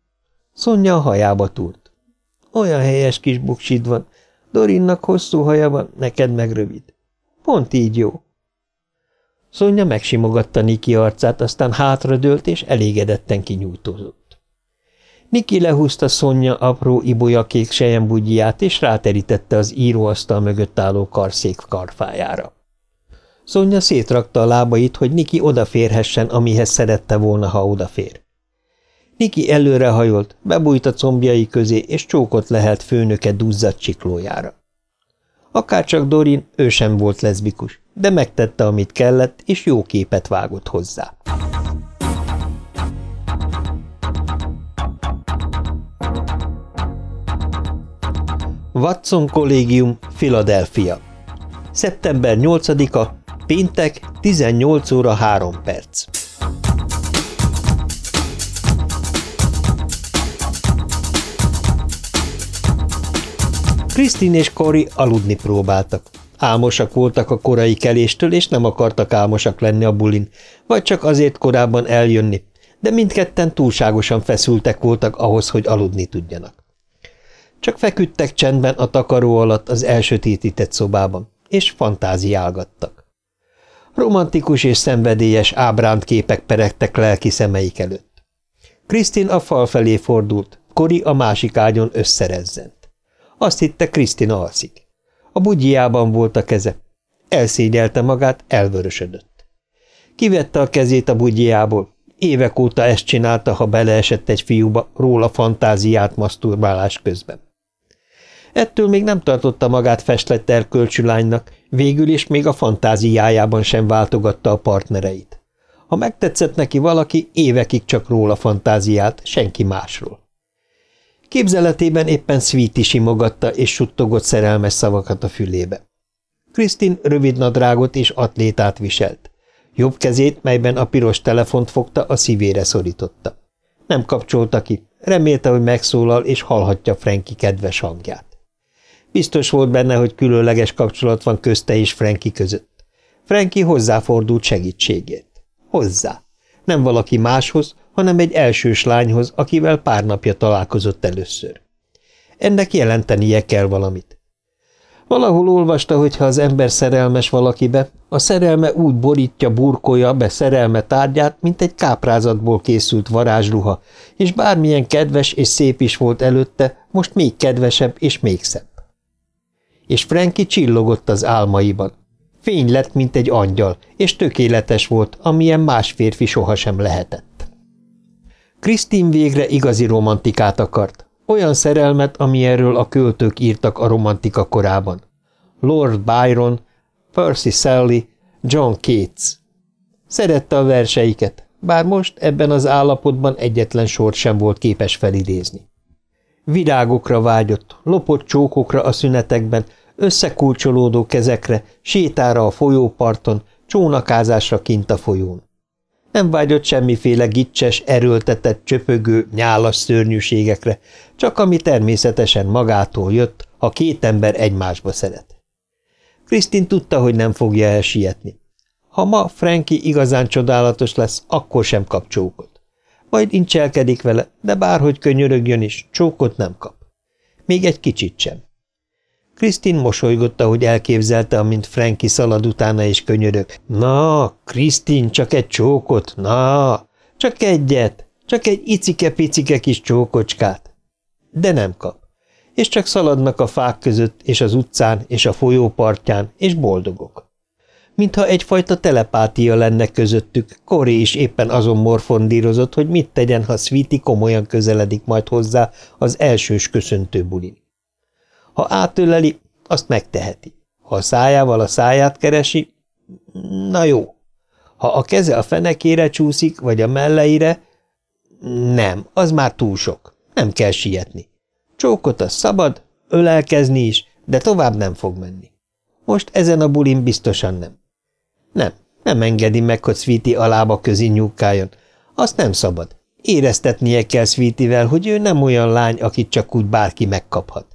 Szonya a hajába túrt. Olyan helyes kis buksid van, Dorinnak hosszú haja van, neked meg rövid. Pont így jó. Szonya megsimogatta Niki arcát, aztán hátradőlt, és elégedetten kinyújtózott. Niki lehúzta Szonya apró ibolyakék sejembugyját, és ráterítette az íróasztal mögött álló karszék karfájára. Szonya szétrakta a lábait, hogy Niki odaférhessen, amihez szerette volna, ha odafér. Niki előrehajolt, bebújt a combjai közé, és csókot lehelt főnöke duzzadt csiklójára. Akárcsak Dorin, ő sem volt leszbikus, de megtette, amit kellett, és jó képet vágott hozzá. Watson Kollégium, Philadelphia. Szeptember 8-a, péntek, 18 óra 3 perc. Krisztin és Cory aludni próbáltak. Álmosak voltak a korai keléstől, és nem akartak álmosak lenni a bulin, vagy csak azért korábban eljönni, de mindketten túlságosan feszültek voltak ahhoz, hogy aludni tudjanak. Csak feküdtek csendben a takaró alatt az elsötétített szobában, és fantáziálgattak. Romantikus és szenvedélyes ábránt képek peregtek lelki szemeik előtt. Krisztin a fal felé fordult, Kori a másik ágyon összerezzent. Azt hitte, Krisztin alszik. A bugyjában volt a keze. Elszégyelte magát, elvörösödött. Kivette a kezét a bugyjából. Évek óta ezt csinálta, ha beleesett egy fiúba, róla fantáziát maszturbálás közben. Ettől még nem tartotta magát festlett erkölcsű lánynak, végül is még a fantáziájában sem váltogatta a partnereit. Ha megtetszett neki valaki, évekig csak róla fantáziált, senki másról. Képzeletében éppen Sweetie simogatta és suttogott szerelmes szavakat a fülébe. Krisztin rövid nadrágot és atlétát viselt. Jobb kezét, melyben a piros telefont fogta, a szívére szorította. Nem kapcsolta ki, remélte, hogy megszólal és hallhatja Franki kedves hangját. Biztos volt benne, hogy különleges kapcsolat van közte és Franki között. Franki hozzáfordult segítségért. Hozzá. Nem valaki máshoz, hanem egy elsős lányhoz, akivel pár napja találkozott először. Ennek jelentenie kell valamit. Valahol olvasta, hogy ha az ember szerelmes valakibe, a szerelme úgy borítja, burkolja be szerelme tárgyát, mint egy káprázatból készült varázsruha, és bármilyen kedves és szép is volt előtte, most még kedvesebb és még szebb. És Franki csillogott az álmaiban. Fény lett, mint egy angyal, és tökéletes volt, amilyen más férfi sohasem lehetett. Krisztin végre igazi romantikát akart. Olyan szerelmet, amilyenről a költők írtak a romantika korában. Lord Byron, Percy Shelley, John Keats. Szerette a verseiket, bár most ebben az állapotban egyetlen sort sem volt képes felidézni. Virágokra vágyott, lopott csókokra a szünetekben, összekulcsolódó kezekre, sétára a folyóparton, csónakázásra kint a folyón. Nem vágyott semmiféle gicses, erőltetett, csöpögő, nyálas szörnyűségekre, csak ami természetesen magától jött, ha két ember egymásba szeret. Krisztin tudta, hogy nem fogja elsietni. Ha ma Frankie igazán csodálatos lesz, akkor sem kap csókot. Majd incselkedik vele, de bárhogy könyörögjön is, csókot nem kap. Még egy kicsit sem. Krisztin mosolygott, hogy elképzelte, amint Frankie szalad utána és könyörög. Na, Krisztin, csak egy csókot, na, csak egyet, csak egy icike-picike kis csókocskát. De nem kap, és csak szaladnak a fák között, és az utcán, és a folyópartján, és boldogok. Mintha egyfajta telepátia lenne közöttük, Kori is éppen azon morfondírozott, hogy mit tegyen, ha Sweetie komolyan közeledik majd hozzá az elsős köszöntő bulin. Ha átöleli, azt megteheti. Ha a szájával a száját keresi, na jó. Ha a keze a fenekére csúszik, vagy a melleire, nem, az már túl sok. Nem kell sietni. Csókot az szabad, ölelkezni is, de tovább nem fog menni. Most ezen a bulin biztosan nem. Nem, nem engedi meg, hogy Sweetie alába közé nyúkkáljon. Azt nem szabad. Éreztetnie kell Sweetie-vel, hogy ő nem olyan lány, akit csak úgy bárki megkaphat.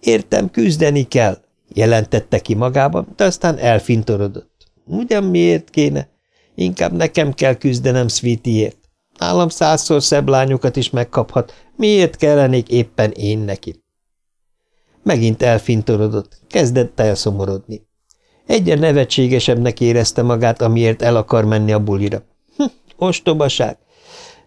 Értem, küzdeni kell, jelentette ki magában, de aztán elfintorodott. Ugyan miért kéne? Inkább nekem kell küzdenem Sweetieért. Nálam százszor szebb lányokat is megkaphat, miért kellenék éppen én neki? Megint elfintorodott, kezdett elszomorodni. Egyre nevetségesebbnek érezte magát, amiért el akar menni a bulira. Hm, ostobaság!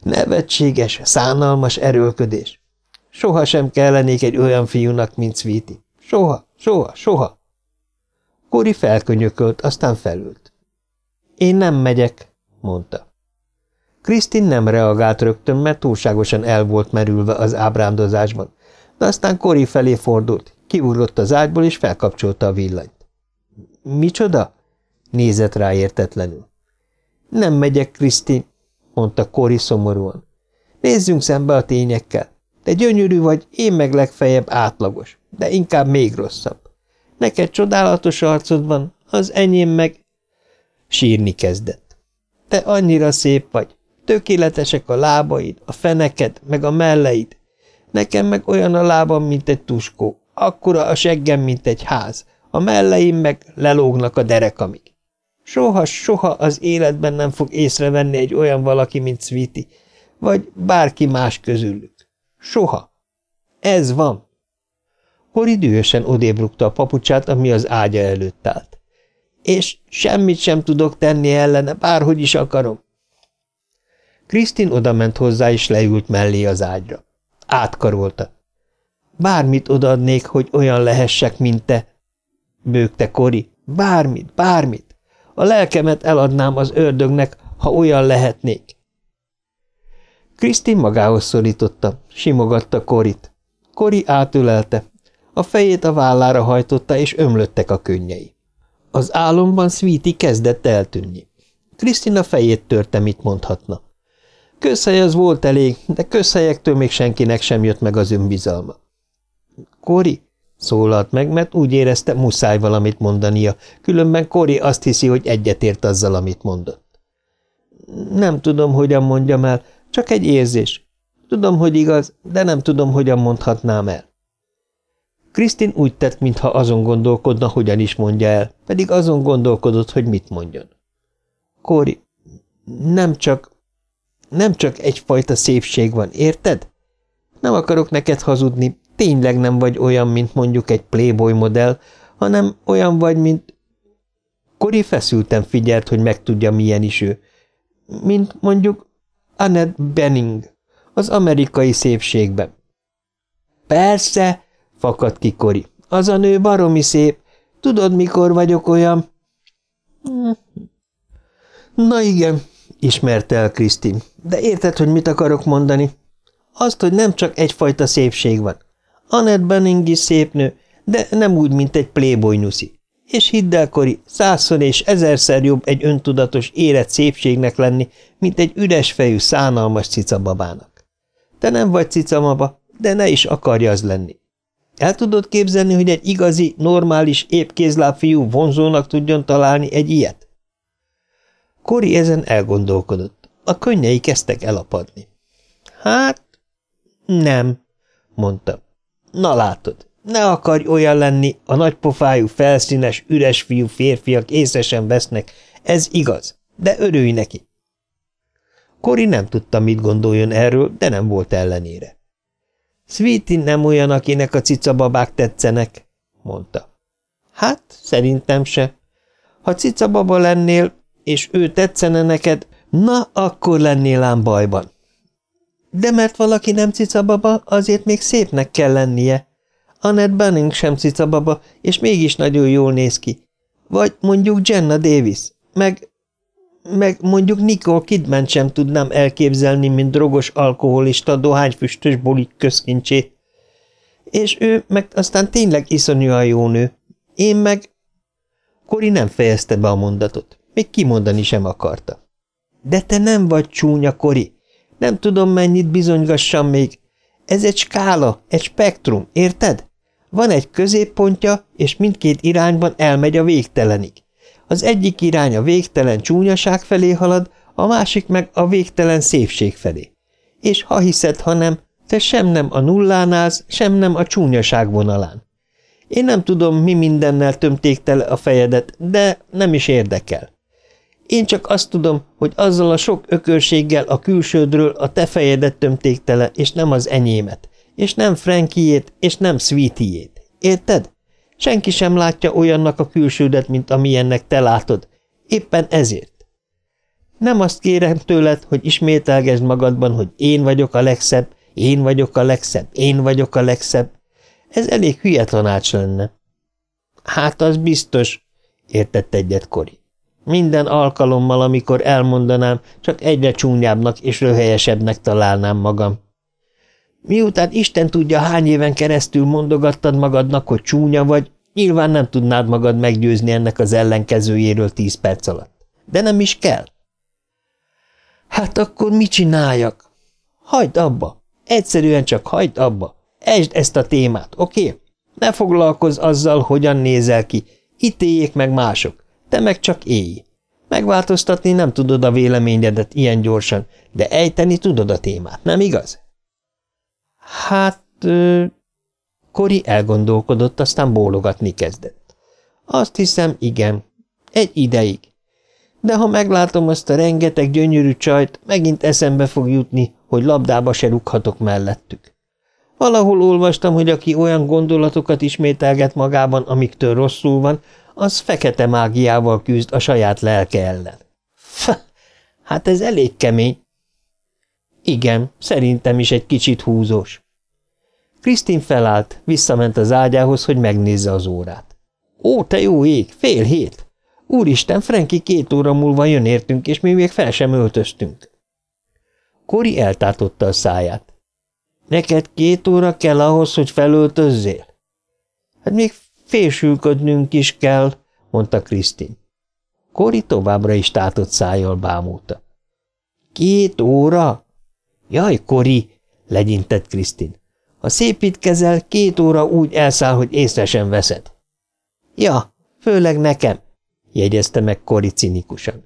Nevetséges, szánalmas erőlködés. Soha sem kellenék egy olyan fiúnak, mint Sweetie. Soha, soha, soha. Kori felkönyökölt, aztán felült. Én nem megyek, mondta. Krisztin nem reagált rögtön, mert túlságosan el volt merülve az ábrándozásban, de aztán Kori felé fordult, kiugrott az ágyból és felkapcsolta a villanyt. – Micsoda? – nézett rá értetlenül. – Nem megyek, Krisztin – mondta Kori szomorúan. – Nézzünk szembe a tényekkel. Te gyönyörű vagy, én meg legfeljebb átlagos, de inkább még rosszabb. Neked csodálatos arcod van, az enyém meg... Sírni kezdett. Te annyira szép vagy, tökéletesek a lábaid, a feneked, meg a melleid. Nekem meg olyan a lábam, mint egy tuskó, akkora a seggem, mint egy ház, a melleim meg lelógnak a derekamig. Soha, soha az életben nem fog észrevenni egy olyan valaki, mint Sweetie, vagy bárki más közülük. Soha. Ez van. Hori dühösen odébrukta a papucsát, ami az ágya előtt állt. És semmit sem tudok tenni ellene, bárhogy is akarom. Krisztin odament hozzá, és leült mellé az ágyra. Átkarolta. Bármit odaadnék, hogy olyan lehessek, mint te, bőgte Kori. Bármit, bármit. A lelkemet eladnám az ördögnek, ha olyan lehetnék. Krisztin magához szorította, simogatta Korit. Kori átülelte. A fejét a vállára hajtotta, és ömlöttek a könnyei. Az álomban Sweetie kezdett eltűnni. Krisztina fejét törte, mit mondhatna. Közhely az volt elég, de közhelyektől még senkinek sem jött meg az önbizalma. Kori, szólalt meg, mert úgy érezte, muszáj valamit mondania, különben Kori azt hiszi, hogy egyetért azzal, amit mondott. Nem tudom, hogyan mondjam el, csak egy érzés. Tudom, hogy igaz, de nem tudom, hogyan mondhatnám el. Krisztin úgy tett, mintha azon gondolkodna, hogyan is mondja el, pedig azon gondolkodott, hogy mit mondjon. Kóri, nem csak, nem csak egyfajta szépség van, érted? Nem akarok neked hazudni, tényleg nem vagy olyan, mint mondjuk egy playboy modell, hanem olyan vagy, mint... Kori feszülten figyelt, hogy megtudja, milyen is ő. Mint mondjuk Annette Benning, az amerikai szépségben. Persze, fakadt ki Kori. Az a nő baromi szép. Tudod, mikor vagyok olyan? Na igen, ismerte el Krisztin. De érted, hogy mit akarok mondani? Azt, hogy nem csak egyfajta szépség van. Annette Benning is szép nő, de nem úgy, mint egy playboy nyuszi. És hidd el, Kori, százszor és ezerszer jobb egy öntudatos, érett szépségnek lenni, mint egy üres fejű, szánalmas cicababának. Te nem vagy cicamaba, de ne is akarja az lenni. El tudod képzelni, hogy egy igazi, normális, épp kézláb fiú vonzónak tudjon találni egy ilyet? Kori ezen elgondolkodott. A könnyei kezdtek elapadni. Hát, nem, mondta. Na látod, Ne akarj olyan lenni, a nagypofájú, felszínes, üres fiú férfiak észre sem vesznek, ez igaz, de örülj neki. Kori nem tudta, mit gondoljon erről, de nem volt ellenére. Sweetie nem olyan, akinek a cicababák tetszenek, mondta. Hát, szerintem se. Ha cicababa lennél, és ő tetszene neked, na, akkor lennél ám bajban. De mert valaki nem cicababa, azért még szépnek kell lennie. Annette Bunning sem cicababa, és mégis nagyon jól néz ki. Vagy mondjuk Jenna Davis, meg meg mondjuk Nicole Kidman sem tudnám elképzelni, mint drogos alkoholista dohányfüstös bolik közkincsé. És ő meg aztán tényleg iszonyúan jó nő. Én meg... Kori nem fejezte be a mondatot. Még kimondani sem akarta. De te nem vagy csúnya, Kori. Nem tudom, mennyit bizonygassam még. Ez egy skála, egy spektrum, érted? Van egy középpontja, és mindkét irányban elmegy a végtelenig. Az egyik irány a végtelen csúnyaság felé halad, a másik meg a végtelen szépség felé. És ha hiszed, ha nem, te sem nem a nullán állsz, sem nem a csúnyaság vonalán. Én nem tudom, mi mindennel tömték tele a fejedet, de nem is érdekel. Én csak azt tudom, hogy azzal a sok ökörséggel a külsődről a te fejedet tömték tele, és nem az enyémet, és nem Frankiét, és nem Sweetiét. Érted? Senki sem látja olyannak a külsődet, mint amilyennek te látod. Éppen ezért. Nem azt kérem tőled, hogy ismételgesd magadban, hogy én vagyok a legszebb, én vagyok a legszebb, én vagyok a legszebb. Ez elég hülye tanács lenne. Hát az biztos, értett egyet Kori. Minden alkalommal, amikor elmondanám, csak egyre csúnyábbnak és röhelyesebbnek találnám magam. Miután Isten tudja, hány éven keresztül mondogattad magadnak, hogy csúnya vagy, nyilván nem tudnád magad meggyőzni ennek az ellenkezőjéről tíz perc alatt. De nem is kell. Hát akkor mit csináljak? Hagyd abba. Egyszerűen csak hagyd abba. Esd ezt a témát, oké? Okay? Ne foglalkozz azzal, hogyan nézel ki. Ítéljék meg mások. Te meg csak élj. Megváltoztatni nem tudod a véleményedet ilyen gyorsan, de ejteni tudod a témát, nem igaz? Hát... Ö... Kori elgondolkodott, aztán bólogatni kezdett. Azt hiszem, igen. Egy ideig. De ha meglátom azt a rengeteg gyönyörű csajt, megint eszembe fog jutni, hogy labdába se rúghatok mellettük. Valahol olvastam, hogy aki olyan gondolatokat ismételget magában, amiktől rosszul van, az fekete mágiával küzd a saját lelke ellen. Hát ez elég kemény. Igen, szerintem is egy kicsit húzós. Krisztin felállt, visszament az ágyához, hogy megnézze az órát. Ó, te jó ég, fél hét! Úristen, Franki két óra múlva jön értünk, és mi még fel sem öltöztünk. Kori eltátotta a száját. Neked két óra kell ahhoz, hogy felöltözzél? Hát még fésülködnünk is kell, mondta Krisztin. Kori továbbra is tátott szájjal bámulta. Két óra? Jaj, Kori, legyintett Krisztin. Ha szépít kezel, két óra úgy elszáll, hogy észre sem veszed. Ja, főleg nekem, jegyezte meg Kori cinikusan.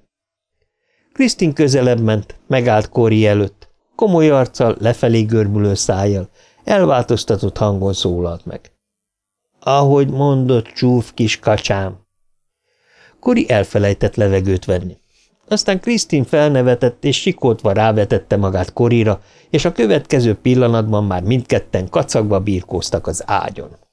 Krisztin közelebb ment, megállt Kori előtt, komoly arccal, lefelé görbülő szájjal, elváltoztatott hangon szólalt meg. Ahogy mondott, csúf kis kacsám. Kori elfelejtett levegőt venni. Aztán Krisztin felnevetett, és sikoltva rávetette magát Korira, és a következő pillanatban már mindketten kacagva birkóztak az ágyon.